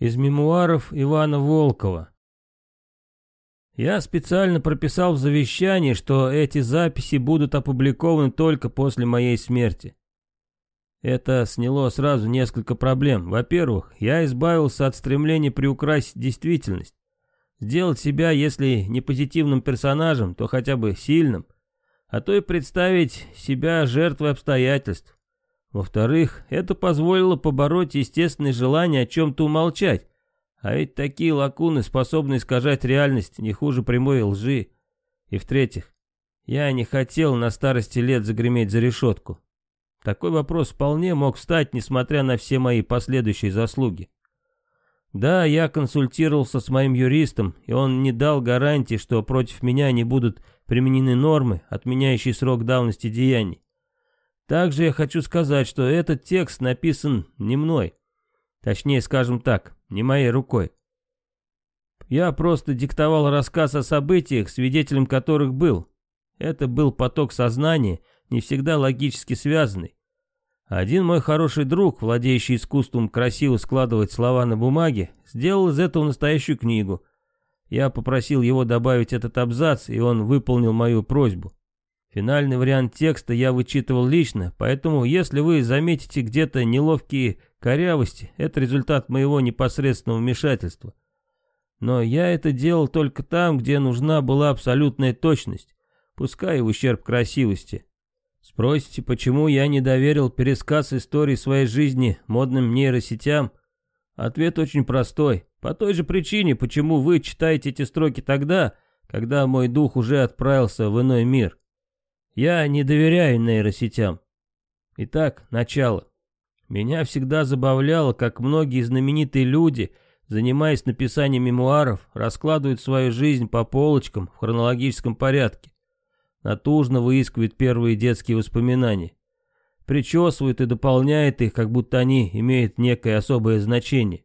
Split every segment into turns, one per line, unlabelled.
Из мемуаров Ивана Волкова. Я специально прописал в завещании, что эти записи будут опубликованы только после моей смерти. Это сняло сразу несколько проблем. Во-первых, я избавился от стремления приукрасить действительность. Сделать себя, если не позитивным персонажем, то хотя бы сильным, а то и представить себя жертвой обстоятельств. Во-вторых, это позволило побороть естественное желание о чем-то умолчать, а ведь такие лакуны способны искажать реальность не хуже прямой лжи. И в-третьих, я не хотел на старости лет загреметь за решетку. Такой вопрос вполне мог встать, несмотря на все мои последующие заслуги. Да, я консультировался с моим юристом, и он не дал гарантии, что против меня не будут применены нормы, отменяющие срок давности деяний. Также я хочу сказать, что этот текст написан не мной. Точнее, скажем так, не моей рукой. Я просто диктовал рассказ о событиях, свидетелем которых был. Это был поток сознания, не всегда логически связанный. Один мой хороший друг, владеющий искусством красиво складывать слова на бумаге, сделал из этого настоящую книгу. Я попросил его добавить этот абзац, и он выполнил мою просьбу. Финальный вариант текста я вычитывал лично, поэтому если вы заметите где-то неловкие корявости, это результат моего непосредственного вмешательства. Но я это делал только там, где нужна была абсолютная точность, пускай и в ущерб красивости. Спросите, почему я не доверил пересказ истории своей жизни модным нейросетям? Ответ очень простой. По той же причине, почему вы читаете эти строки тогда, когда мой дух уже отправился в иной мир. Я не доверяю нейросетям. Итак, начало. Меня всегда забавляло, как многие знаменитые люди, занимаясь написанием мемуаров, раскладывают свою жизнь по полочкам в хронологическом порядке. Натужно выискивают первые детские воспоминания. Причесывают и дополняют их, как будто они имеют некое особое значение.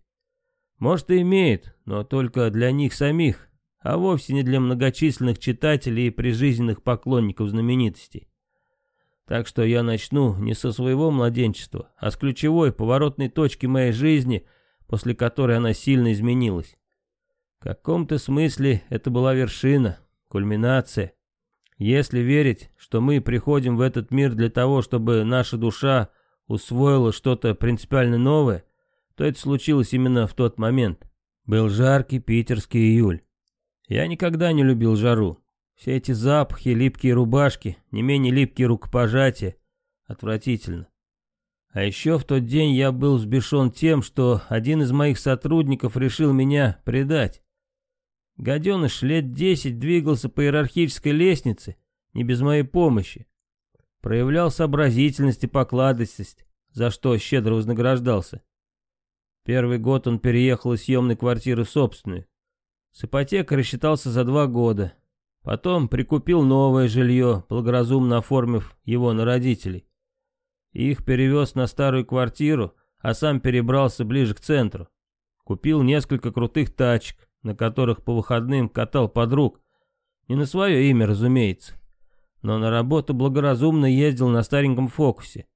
Может и имеют, но только для них самих, а вовсе не для многочисленных читателей и прижизненных поклонников знаменитостей. Так что я начну не со своего младенчества, а с ключевой поворотной точки моей жизни, после которой она сильно изменилась. В каком-то смысле это была вершина, кульминация. Если верить, что мы приходим в этот мир для того, чтобы наша душа усвоила что-то принципиально новое, то это случилось именно в тот момент. Был жаркий питерский июль. Я никогда не любил жару. Все эти запахи, липкие рубашки, не менее липкие рукопожатия. Отвратительно. А еще в тот день я был сбешен тем, что один из моих сотрудников решил меня предать. Гаденыш лет десять двигался по иерархической лестнице, не без моей помощи. Проявлял сообразительность и покладистость, за что щедро вознаграждался. Первый год он переехал из съемной квартиры в собственную. С ипотекой рассчитался за два года. Потом прикупил новое жилье, благоразумно оформив его на родителей. Их перевез на старую квартиру, а сам перебрался ближе к центру. Купил несколько крутых тачек, на которых по выходным катал подруг. Не на свое имя, разумеется. Но на работу благоразумно ездил на стареньком фокусе.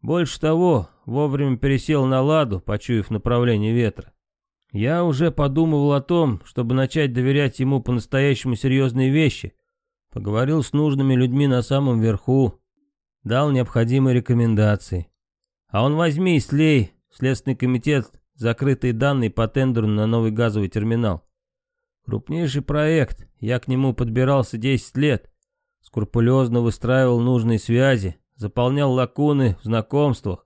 Больше того, вовремя пересел на ладу, почуяв направление ветра. Я уже подумывал о том, чтобы начать доверять ему по-настоящему серьезные вещи. Поговорил с нужными людьми на самом верху. Дал необходимые рекомендации. А он возьми и слей Следственный комитет закрытые данные по тендеру на новый газовый терминал. Крупнейший проект, я к нему подбирался 10 лет. Скрупулезно выстраивал нужные связи, заполнял лакуны в знакомствах,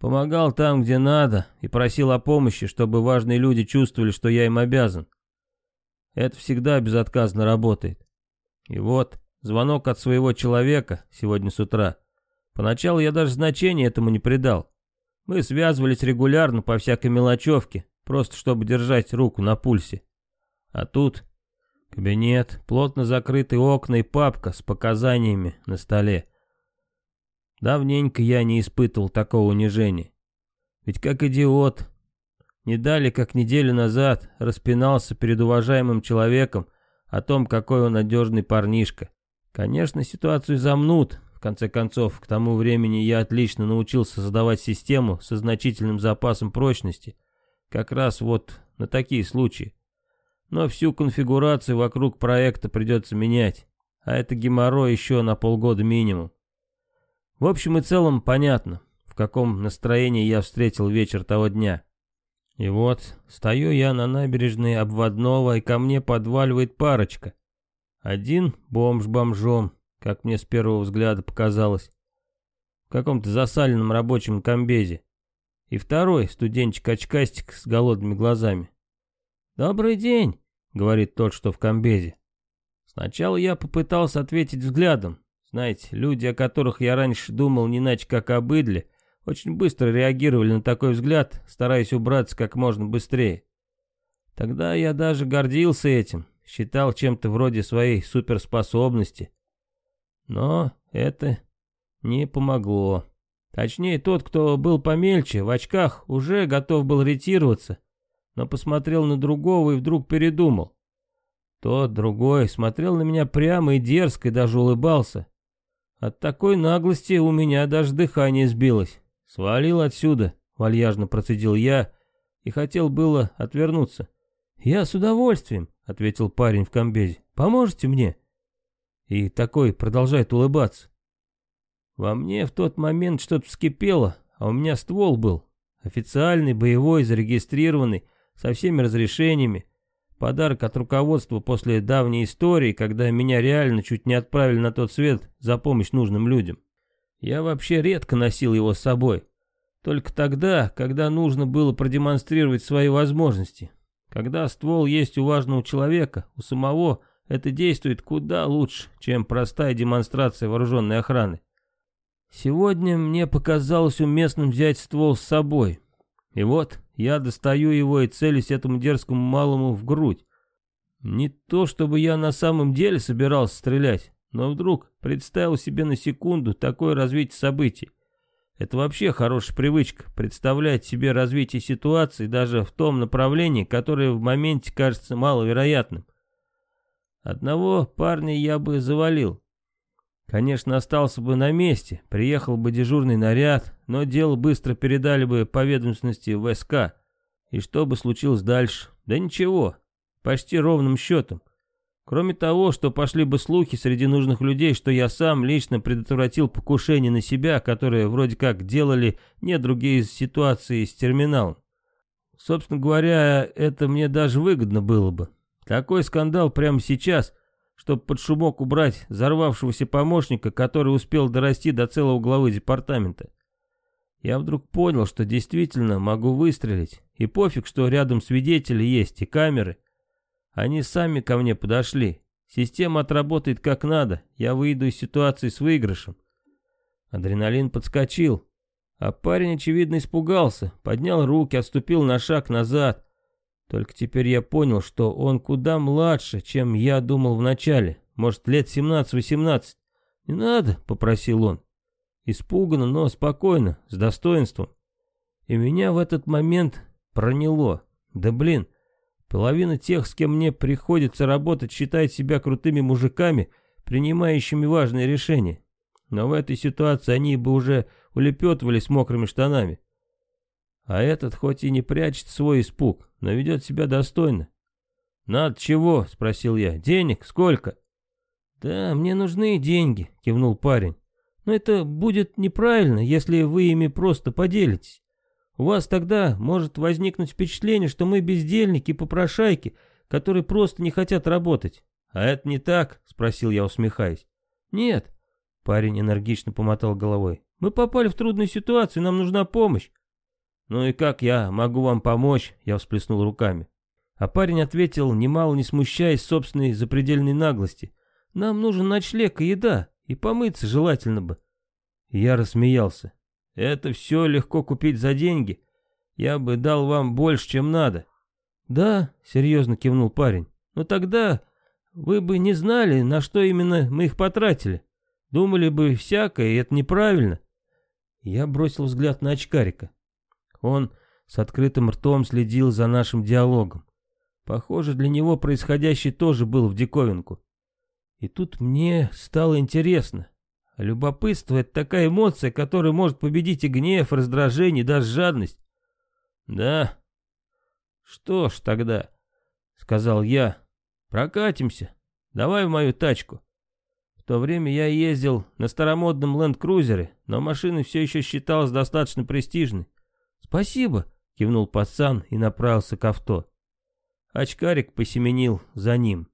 Помогал там, где надо, и просил о помощи, чтобы важные люди чувствовали, что я им обязан. Это всегда безотказно работает. И вот, звонок от своего человека сегодня с утра. Поначалу я даже значения этому не придал. Мы связывались регулярно по всякой мелочевке, просто чтобы держать руку на пульсе. А тут кабинет, плотно закрытые окна и папка с показаниями на столе. Давненько я не испытывал такого унижения. Ведь как идиот, не дали как неделю назад, распинался перед уважаемым человеком о том, какой он надежный парнишка. Конечно, ситуацию замнут. В конце концов, к тому времени я отлично научился создавать систему со значительным запасом прочности, Как раз вот на такие случаи. Но всю конфигурацию вокруг проекта придется менять. А это геморрой еще на полгода минимум. В общем и целом понятно, в каком настроении я встретил вечер того дня. И вот, стою я на набережной обводного, и ко мне подваливает парочка. Один бомж бомжом, как мне с первого взгляда показалось, в каком-то засаленном рабочем комбезе. И второй студентчик-очкастик с голодными глазами. «Добрый день», — говорит тот, что в комбезе. Сначала я попытался ответить взглядом. Знаете, люди, о которых я раньше думал не иначе как о быдле, очень быстро реагировали на такой взгляд, стараясь убраться как можно быстрее. Тогда я даже гордился этим, считал чем-то вроде своей суперспособности. Но это не помогло. Точнее, тот, кто был помельче, в очках, уже готов был ретироваться, но посмотрел на другого и вдруг передумал. Тот, другой, смотрел на меня прямо и дерзко, и даже улыбался. От такой наглости у меня даже дыхание сбилось. «Свалил отсюда», — вальяжно процедил я и хотел было отвернуться. «Я с удовольствием», — ответил парень в комбезе. «Поможете мне?» И такой продолжает улыбаться. Во мне в тот момент что-то вскипело, а у меня ствол был. Официальный, боевой, зарегистрированный, со всеми разрешениями. Подарок от руководства после давней истории, когда меня реально чуть не отправили на тот свет за помощь нужным людям. Я вообще редко носил его с собой. Только тогда, когда нужно было продемонстрировать свои возможности. Когда ствол есть у важного человека, у самого, это действует куда лучше, чем простая демонстрация вооруженной охраны. Сегодня мне показалось уместным взять ствол с собой. И вот я достаю его и целюсь этому дерзкому малому в грудь. Не то, чтобы я на самом деле собирался стрелять. Но вдруг представил себе на секунду такое развитие событий. Это вообще хорошая привычка, представлять себе развитие ситуации даже в том направлении, которое в моменте кажется маловероятным. Одного парня я бы завалил. Конечно, остался бы на месте, приехал бы дежурный наряд, но дело быстро передали бы по ведомственности в СК. И что бы случилось дальше? Да ничего, почти ровным счетом. Кроме того, что пошли бы слухи среди нужных людей, что я сам лично предотвратил покушение на себя, которое вроде как делали не другие ситуации с терминалом. Собственно говоря, это мне даже выгодно было бы. Такой скандал прямо сейчас, чтобы под шумок убрать взорвавшегося помощника, который успел дорасти до целого главы департамента. Я вдруг понял, что действительно могу выстрелить, и пофиг, что рядом свидетели есть и камеры — они сами ко мне подошли. Система отработает как надо. Я выйду из ситуации с выигрышем. Адреналин подскочил. А парень, очевидно, испугался. Поднял руки, отступил на шаг назад. Только теперь я понял, что он куда младше, чем я думал вначале. Может, лет 17-18. «Не надо», — попросил он. Испуганно, но спокойно, с достоинством. И меня в этот момент проняло. Да блин, Половина тех, с кем мне приходится работать, считает себя крутыми мужиками, принимающими важные решения. Но в этой ситуации они бы уже улепетывали с мокрыми штанами. А этот хоть и не прячет свой испуг, но ведет себя достойно. «Надо чего?» — спросил я. «Денег? Сколько?» «Да, мне нужны деньги», — кивнул парень. «Но это будет неправильно, если вы ими просто поделитесь. У вас тогда может возникнуть впечатление, что мы бездельники, попрошайки, которые просто не хотят работать. А это не так, спросил я, усмехаясь. Нет, парень энергично помотал головой. Мы попали в трудную ситуацию, нам нужна помощь. Ну и как я могу вам помочь? Я всплеснул руками. А парень ответил, немало не смущаясь собственной запредельной наглости. Нам нужен ночлег и еда, и помыться желательно бы. Я рассмеялся. Это все легко купить за деньги. Я бы дал вам больше, чем надо. Да, серьезно кивнул парень. Но тогда вы бы не знали, на что именно мы их потратили. Думали бы всякое, и это неправильно. Я бросил взгляд на очкарика. Он с открытым ртом следил за нашим диалогом. Похоже, для него происходящее тоже было в диковинку. И тут мне стало интересно. Любопытство — это такая эмоция, которая может победить и гнев, и раздражение, и даже жадность. Да. Что ж тогда, — сказал я, — прокатимся. Давай в мою тачку. В то время я ездил на старомодном ленд-крузере, но машина все еще считалась достаточно престижной. «Спасибо», — кивнул пацан и направился к авто. Очкарик посеменил за ним.